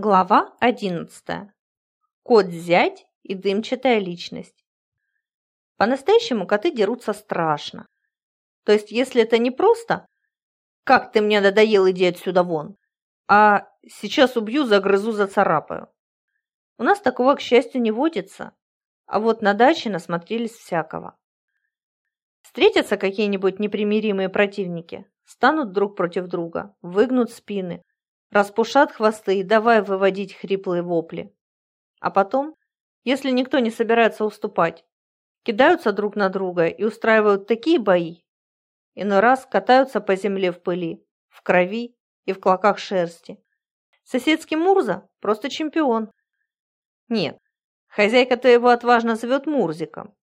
Глава одиннадцатая. Кот-зять и дымчатая личность. По-настоящему коты дерутся страшно. То есть, если это не просто «как ты мне надоел, иди отсюда вон», а «сейчас убью, загрызу, зацарапаю». У нас такого, к счастью, не водится, а вот на даче насмотрелись всякого. Встретятся какие-нибудь непримиримые противники, станут друг против друга, выгнут спины, распушат хвосты и давай выводить хриплые вопли. А потом, если никто не собирается уступать, кидаются друг на друга и устраивают такие бои. Иной раз катаются по земле в пыли, в крови и в клоках шерсти. Соседский Мурза просто чемпион. Нет, хозяйка-то его отважно зовет Мурзиком,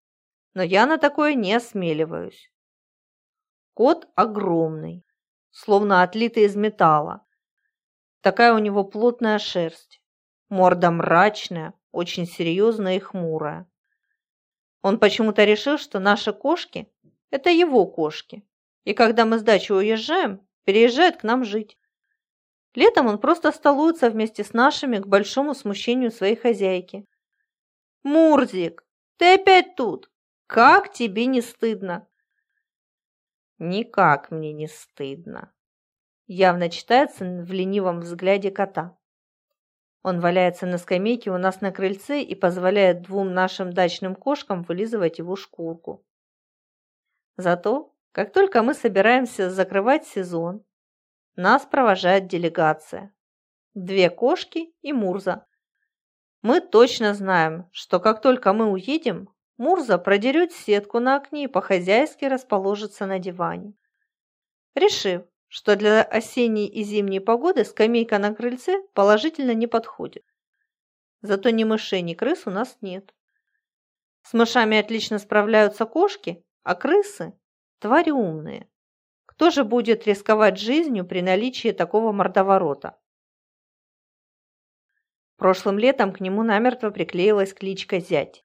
но я на такое не осмеливаюсь. Кот огромный, словно отлитый из металла, Такая у него плотная шерсть, морда мрачная, очень серьезная и хмурая. Он почему-то решил, что наши кошки – это его кошки, и когда мы с дачи уезжаем, переезжает к нам жить. Летом он просто столуется вместе с нашими к большому смущению своей хозяйки. «Мурзик, ты опять тут! Как тебе не стыдно?» «Никак мне не стыдно», явно читается в ленивом взгляде кота. Он валяется на скамейке у нас на крыльце и позволяет двум нашим дачным кошкам вылизывать его шкурку. Зато, как только мы собираемся закрывать сезон, нас провожает делегация. Две кошки и Мурза. Мы точно знаем, что как только мы уедем, Мурза продерет сетку на окне и по-хозяйски расположится на диване. Решив, что для осенней и зимней погоды скамейка на крыльце положительно не подходит. Зато ни мышей, ни крыс у нас нет. С мышами отлично справляются кошки, а крысы – твари умные. Кто же будет рисковать жизнью при наличии такого мордоворота? Прошлым летом к нему намертво приклеилась кличка «Зять».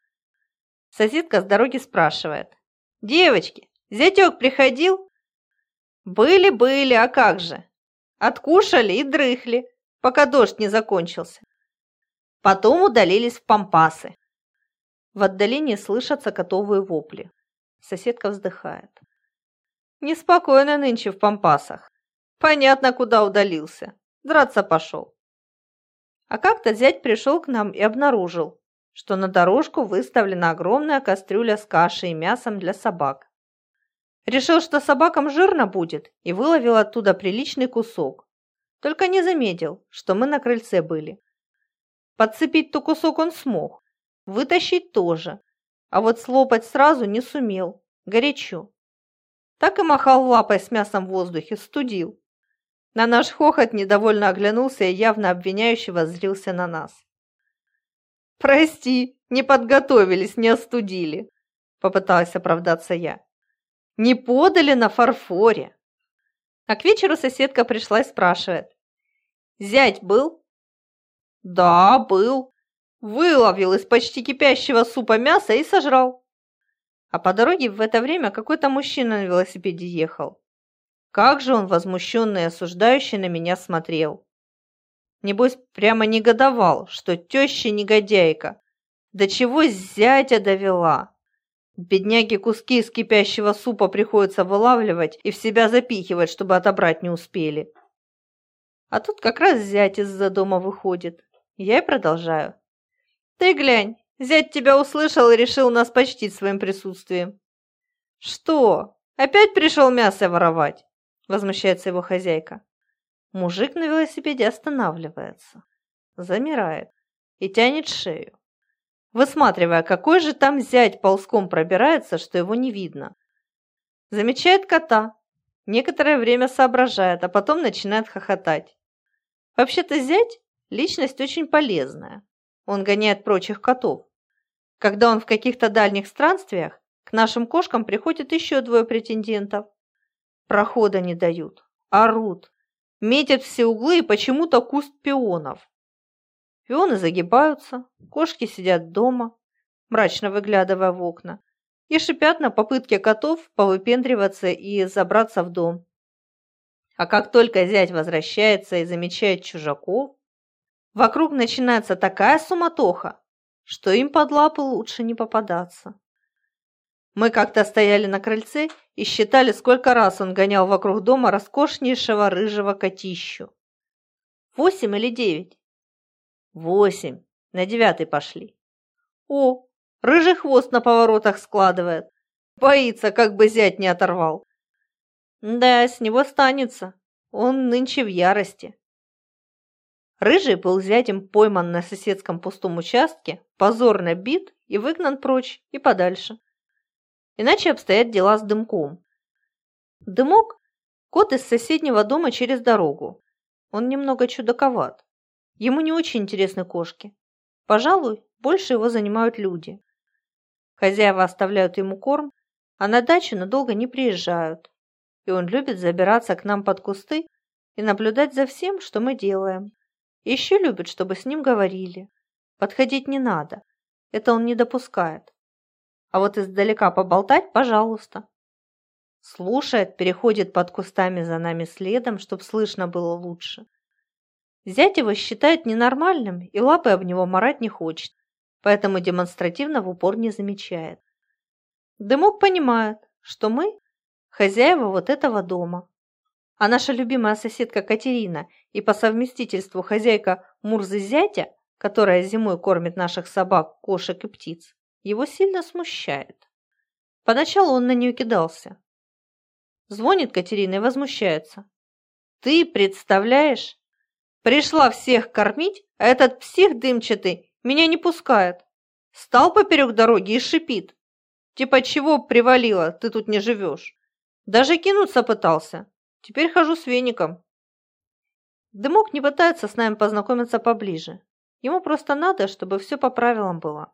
Соседка с дороги спрашивает. «Девочки, зятек приходил?» Были-были, а как же? Откушали и дрыхли, пока дождь не закончился. Потом удалились в пампасы. В отдалении слышатся котовые вопли. Соседка вздыхает. Неспокойно нынче в пампасах. Понятно, куда удалился. Драться пошел. А как-то зять пришел к нам и обнаружил, что на дорожку выставлена огромная кастрюля с кашей и мясом для собак. Решил, что собакам жирно будет, и выловил оттуда приличный кусок. Только не заметил, что мы на крыльце были. Подцепить-то кусок он смог, вытащить тоже, а вот слопать сразу не сумел, горячо. Так и махал лапой с мясом в воздухе, студил. На наш хохот недовольно оглянулся и явно обвиняюще воззрился на нас. «Прости, не подготовились, не остудили», – попыталась оправдаться я. Не подали на фарфоре. А к вечеру соседка пришла и спрашивает. Зять был? Да, был. Выловил из почти кипящего супа мясо и сожрал. А по дороге в это время какой-то мужчина на велосипеде ехал. Как же он возмущенный и осуждающий на меня смотрел. Небось, прямо негодовал, что теща негодяйка. До чего зятя довела. Бедняге куски из кипящего супа приходится вылавливать и в себя запихивать, чтобы отобрать не успели. А тут как раз зять из-за дома выходит. Я и продолжаю. Ты глянь, зять тебя услышал и решил нас почтить своим присутствием. Что, опять пришел мясо воровать? Возмущается его хозяйка. Мужик на велосипеде останавливается, замирает и тянет шею высматривая, какой же там зять ползком пробирается, что его не видно. Замечает кота, некоторое время соображает, а потом начинает хохотать. Вообще-то зять – личность очень полезная. Он гоняет прочих котов. Когда он в каких-то дальних странствиях, к нашим кошкам приходят еще двое претендентов. Прохода не дают, орут, метят все углы и почему-то куст пионов. Пионы загибаются, кошки сидят дома, мрачно выглядывая в окна, и шипят на попытке котов повыпендриваться и забраться в дом. А как только зять возвращается и замечает чужаков, Вокруг начинается такая суматоха, что им под лапы лучше не попадаться. Мы как-то стояли на крыльце и считали, сколько раз он гонял вокруг дома роскошнейшего рыжего котищу. Восемь или девять? Восемь. На девятый пошли. О, рыжий хвост на поворотах складывает. Боится, как бы зять не оторвал. Да, с него станется. Он нынче в ярости. Рыжий был зятем пойман на соседском пустом участке, позорно бит и выгнан прочь и подальше. Иначе обстоят дела с дымком. Дымок – кот из соседнего дома через дорогу. Он немного чудаковат. Ему не очень интересны кошки. Пожалуй, больше его занимают люди. Хозяева оставляют ему корм, а на дачу надолго не приезжают. И он любит забираться к нам под кусты и наблюдать за всем, что мы делаем. еще любит, чтобы с ним говорили. Подходить не надо. Это он не допускает. А вот издалека поболтать, пожалуйста. Слушает, переходит под кустами за нами следом, чтоб слышно было лучше. Зять его считает ненормальным и лапы об него марать не хочет, поэтому демонстративно в упор не замечает. Дымок понимает, что мы – хозяева вот этого дома. А наша любимая соседка Катерина и по совместительству хозяйка Мурзы зятя, которая зимой кормит наших собак, кошек и птиц, его сильно смущает. Поначалу он на нее кидался. Звонит Катерина и возмущается. «Ты представляешь? Пришла всех кормить, а этот псих дымчатый меня не пускает. Стал поперек дороги и шипит. Типа чего привалило, ты тут не живешь. Даже кинуться пытался. Теперь хожу с веником». Дымок не пытается с нами познакомиться поближе. Ему просто надо, чтобы все по правилам было.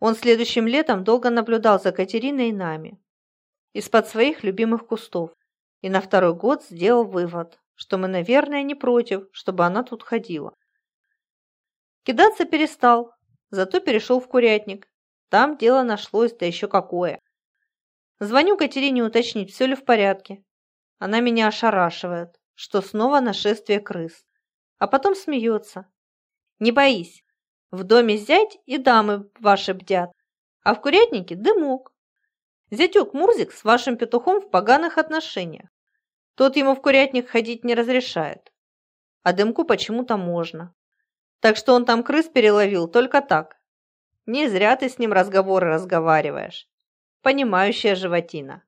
Он следующим летом долго наблюдал за Катериной и нами из-под своих любимых кустов и на второй год сделал вывод, что мы, наверное, не против, чтобы она тут ходила. Кидаться перестал, зато перешел в курятник. Там дело нашлось, да еще какое. Звоню Катерине уточнить, все ли в порядке. Она меня ошарашивает, что снова нашествие крыс. А потом смеется. Не боись, в доме зять и дамы ваши бдят, а в курятнике дымок. Зятюк Мурзик с вашим петухом в поганых отношениях. Тот ему в курятник ходить не разрешает. А дымку почему-то можно. Так что он там крыс переловил только так. Не зря ты с ним разговоры разговариваешь. Понимающая животина.